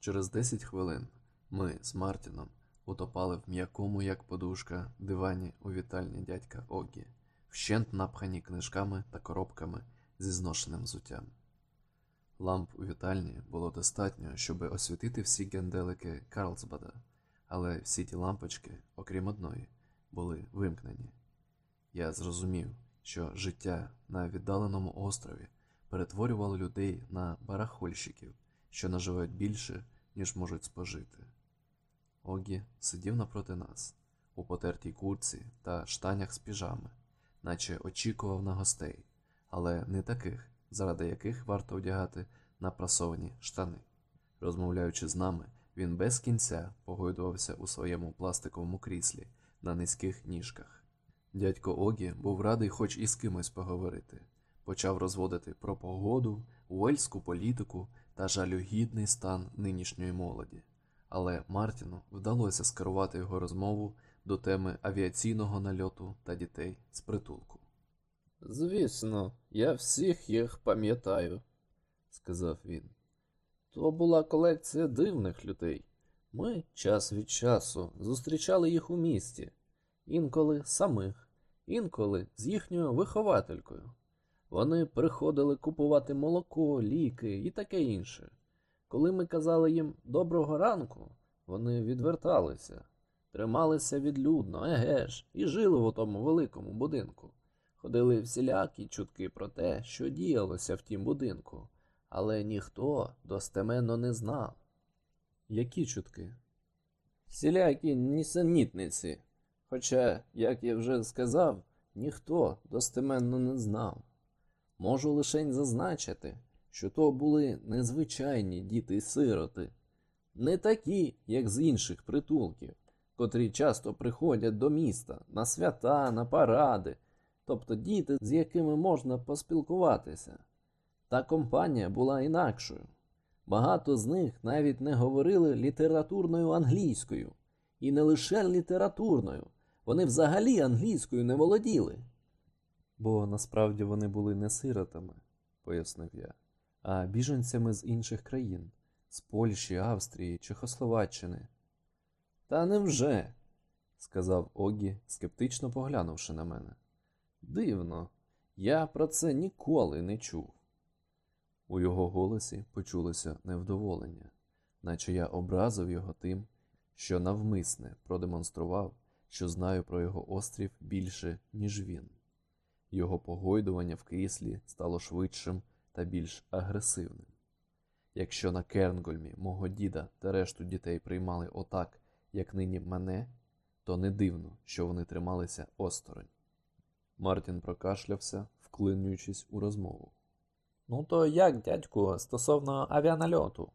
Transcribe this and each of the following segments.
Через 10 хвилин ми з Мартіном утопали в м'якому, як подушка, дивані у вітальні дядька Огі, вщент напхані книжками та коробками зі зношеним взуттям. Ламп у вітальні було достатньо, щоб освітити всі генделики Карлсбада, але всі ті лампочки, окрім одної, були вимкнені. Я зрозумів, що життя на віддаленому острові перетворювало людей на барахольщиків, що наживають більше, ніж можуть спожити. Огі сидів напроти нас, у потертій курці та штанях з піжами, наче очікував на гостей, але не таких, заради яких варто одягати напрасовані штани. Розмовляючи з нами, він без кінця погойдувався у своєму пластиковому кріслі на низьких ніжках. Дядько Огі був радий хоч із кимось поговорити. Почав розводити про погоду, уельську політику та жалюгідний стан нинішньої молоді. Але Мартіну вдалося скерувати його розмову до теми авіаційного нальоту та дітей з притулку. Звісно, я всіх їх пам'ятаю, сказав він. То була колекція дивних людей. Ми час від часу зустрічали їх у місті, інколи самих, інколи з їхньою вихователькою. Вони приходили купувати молоко, ліки і таке інше. Коли ми казали їм доброго ранку, вони відверталися, трималися відлюдно, еге ж, і жили в отому великому будинку. Ходили всілякі чутки про те, що діялося в тім будинку, але ніхто достеменно не знав. Які чутки? Всілякі нісенітниці. Хоча, як я вже сказав, ніхто достеменно не знав. Можу лишень зазначити, що то були незвичайні діти-сироти, не такі, як з інших притулків, котрі часто приходять до міста на свята, на паради, тобто діти, з якими можна поспілкуватися. Та компанія була інакшою. Багато з них навіть не говорили літературною англійською, і не лише літературною, вони взагалі англійською не володіли. Бо насправді вони були не сиротами, пояснив я, а біженцями з інших країн, з Польщі, Австрії, Чехословаччини. Та невже? сказав Огі, скептично поглянувши на мене. Дивно, я про це ніколи не чув. У його голосі почулося невдоволення, наче я образив його тим, що навмисне продемонстрував, що знаю про його острів більше, ніж він. Його погойдування в кріслі стало швидшим та більш агресивним. Якщо на Кернгольмі мого діда та решту дітей приймали отак, як нині мене, то не дивно, що вони трималися осторонь. Мартін прокашлявся, вклинюючись у розмову. Ну, то як, дядьку, стосовно авіанальоту?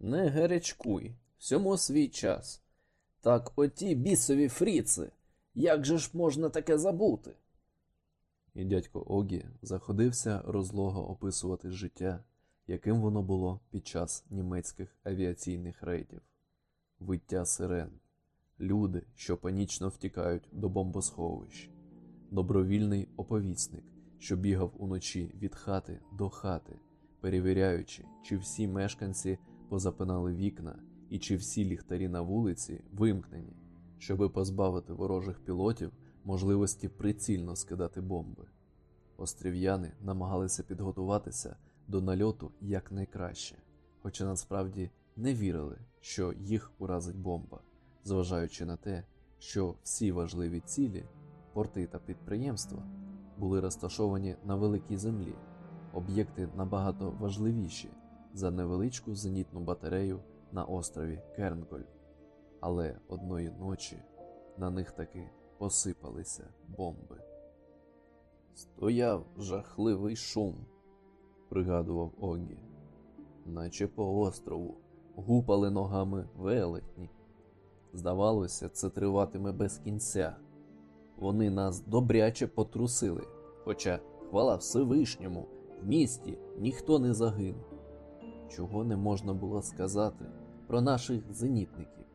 Не гарячкуй, всьому свій час. Так оті бісові фріци, як же ж можна таке забути? І дядько Огі заходився розлого описувати життя, яким воно було під час німецьких авіаційних рейдів, виття сирен, люди, що панічно втікають до бомбосховищ, добровільний оповісник, що бігав уночі від хати до хати, перевіряючи, чи всі мешканці позапинали вікна і чи всі ліхтарі на вулиці вимкнені, щоби позбавити ворожих пілотів можливості прицільно скидати бомби. Острів'яни намагалися підготуватися до нальоту якнайкраще, хоча насправді не вірили, що їх уразить бомба, зважаючи на те, що всі важливі цілі, порти та підприємства були розташовані на великій землі, об'єкти набагато важливіші за невеличку зенітну батарею на острові Кернголь. Але одної ночі на них таки посипалися бомби. Стояв жахливий шум, пригадував Огі, наче по острову гупали ногами велетні. Здавалося, це триватиме без кінця. Вони нас добряче потрусили, хоча, хвала Всевишньому, в місті ніхто не загинув. Чого не можна було сказати про наших зенітників,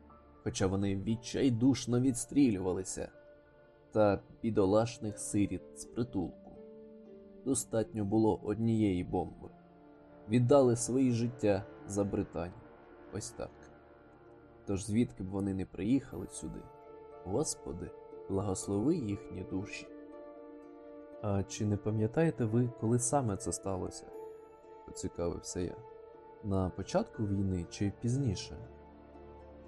хоча вони відчайдушно відстрілювалися, та бідолашних сиріт з притулку. Достатньо було однієї бомби. Віддали свої життя за Британію. ось так. Тож звідки б вони не приїхали сюди, Господи, благослови їхні душі. А чи не пам'ятаєте ви, коли саме це сталося? поцікавився я. На початку війни чи пізніше?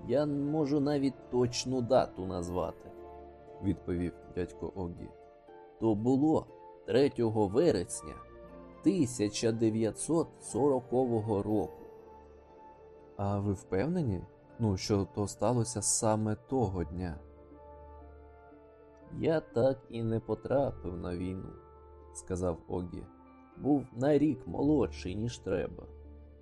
Я можу навіть точну дату назвати, відповів дядько Огі. То було 3 вересня 1940 року. А ви впевнені, ну, що то сталося саме того дня? Я так і не потрапив на війну, сказав Огі. Був на рік молодший, ніж треба.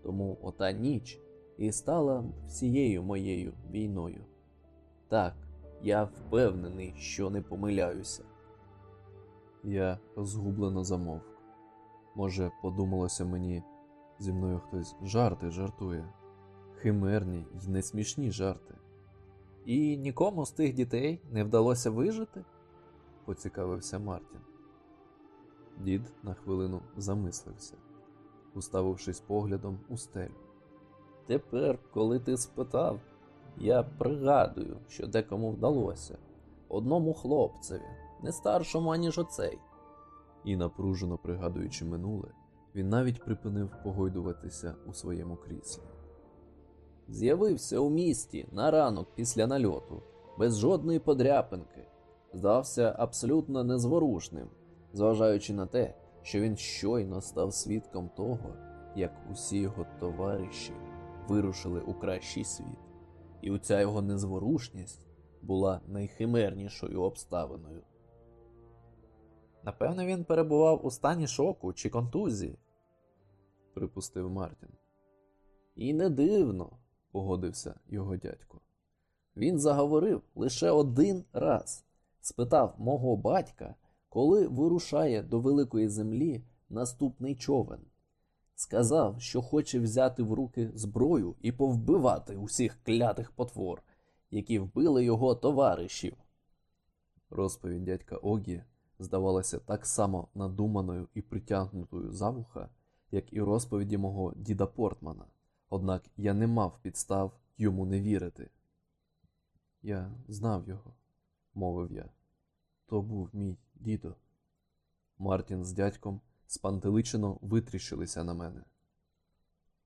Тому ота ніч і стала всією моєю війною. Так, я впевнений, що не помиляюся. Я згублено замовк. Може, подумалося мені, зі мною хтось жарти жартує, химерні й несмішні жарти. І нікому з тих дітей не вдалося вижити? поцікавився Мартін. Дід на хвилину замислився, уставившись поглядом у стелю. Тепер, коли ти спитав, я пригадую, що декому вдалося одному хлопцеві, не старшому, аніж оцей. І, напружено пригадуючи минуле, він навіть припинив погойдуватися у своєму кріслі. З'явився у місті на ранок після нальоту, без жодної подряпинки, здався абсолютно незворушним, зважаючи на те, що він щойно став свідком того, як усі його товариші вирушили у кращий світ, і оця його незворушність була найхимернішою обставиною. Напевно, він перебував у стані шоку чи контузії, припустив Мартін. І не дивно, погодився його дядько. Він заговорив лише один раз, спитав мого батька, коли вирушає до великої землі наступний човен. Сказав, що хоче взяти в руки зброю і повбивати усіх клятих потвор, які вбили його товаришів. Розповідь дядька Огі здавалася так само надуманою і притягнутою за вуха, як і розповіді мого діда Портмана, однак я не мав підстав йому не вірити. Я знав його, мовив я. То був мій дідо. Мартін з дядьком спантеличено витріщилися на мене.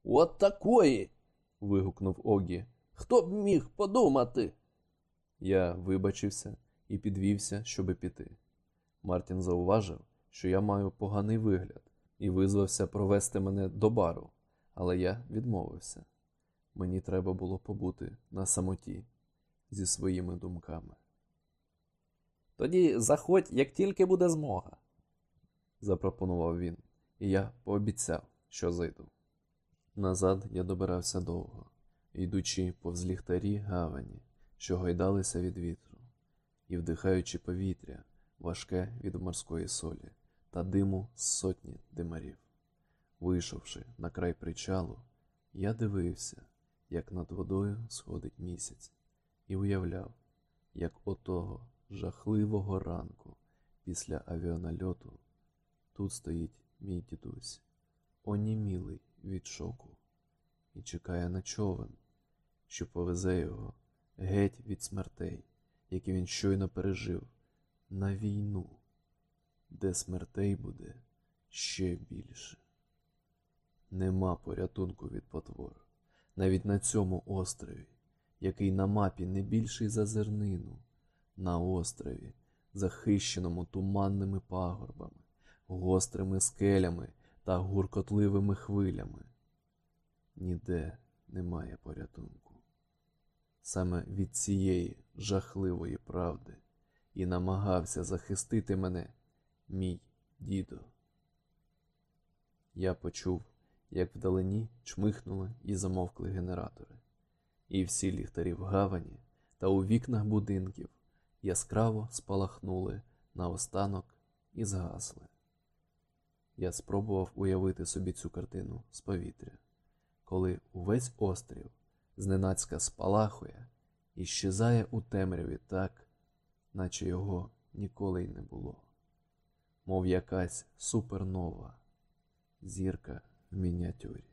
От такої. вигукнув Огі. Хто б міг подумати? Я вибачився і підвівся, щоби піти. Мартін зауважив, що я маю поганий вигляд, і визвався провести мене до бару, але я відмовився. Мені треба було побути на самоті зі своїми думками. Тоді заходь, як тільки буде змога, запропонував він, і я пообіцяв, що зайду. Назад я добирався довго, йдучи повз ліхтарі гавані, що гойдалися від вітру, і вдихаючи повітря, важке від морської солі та диму з сотні димарів. Вийшовши на край причалу, я дивився, як над водою сходить місяць, і уявляв, як отого жахливого ранку після авіанальоту тут стоїть мій дідусь, онімілий від шоку, і чекає на човен, що повезе його геть від смертей, які він щойно пережив, на війну, де смертей буде ще більше. Нема порятунку від потвор, навіть на цьому острові, який на мапі не більший за зернину, на острові, захищеному туманними пагорбами, гострими скелями та гуркотливими хвилями. Ніде немає порятунку. Саме від цієї жахливої правди і намагався захистити мене мій дідо. Я почув, як вдалині чмихнули і замовкли генератори, і всі ліхтарі в гавані та у вікнах будинків яскраво спалахнули наостанок і згасли. Я спробував уявити собі цю картину з повітря, коли увесь острів зненацька спалахує і щезає у темряві так, наче його ніколи й не було, мов якась супернова зірка в мініатюрі.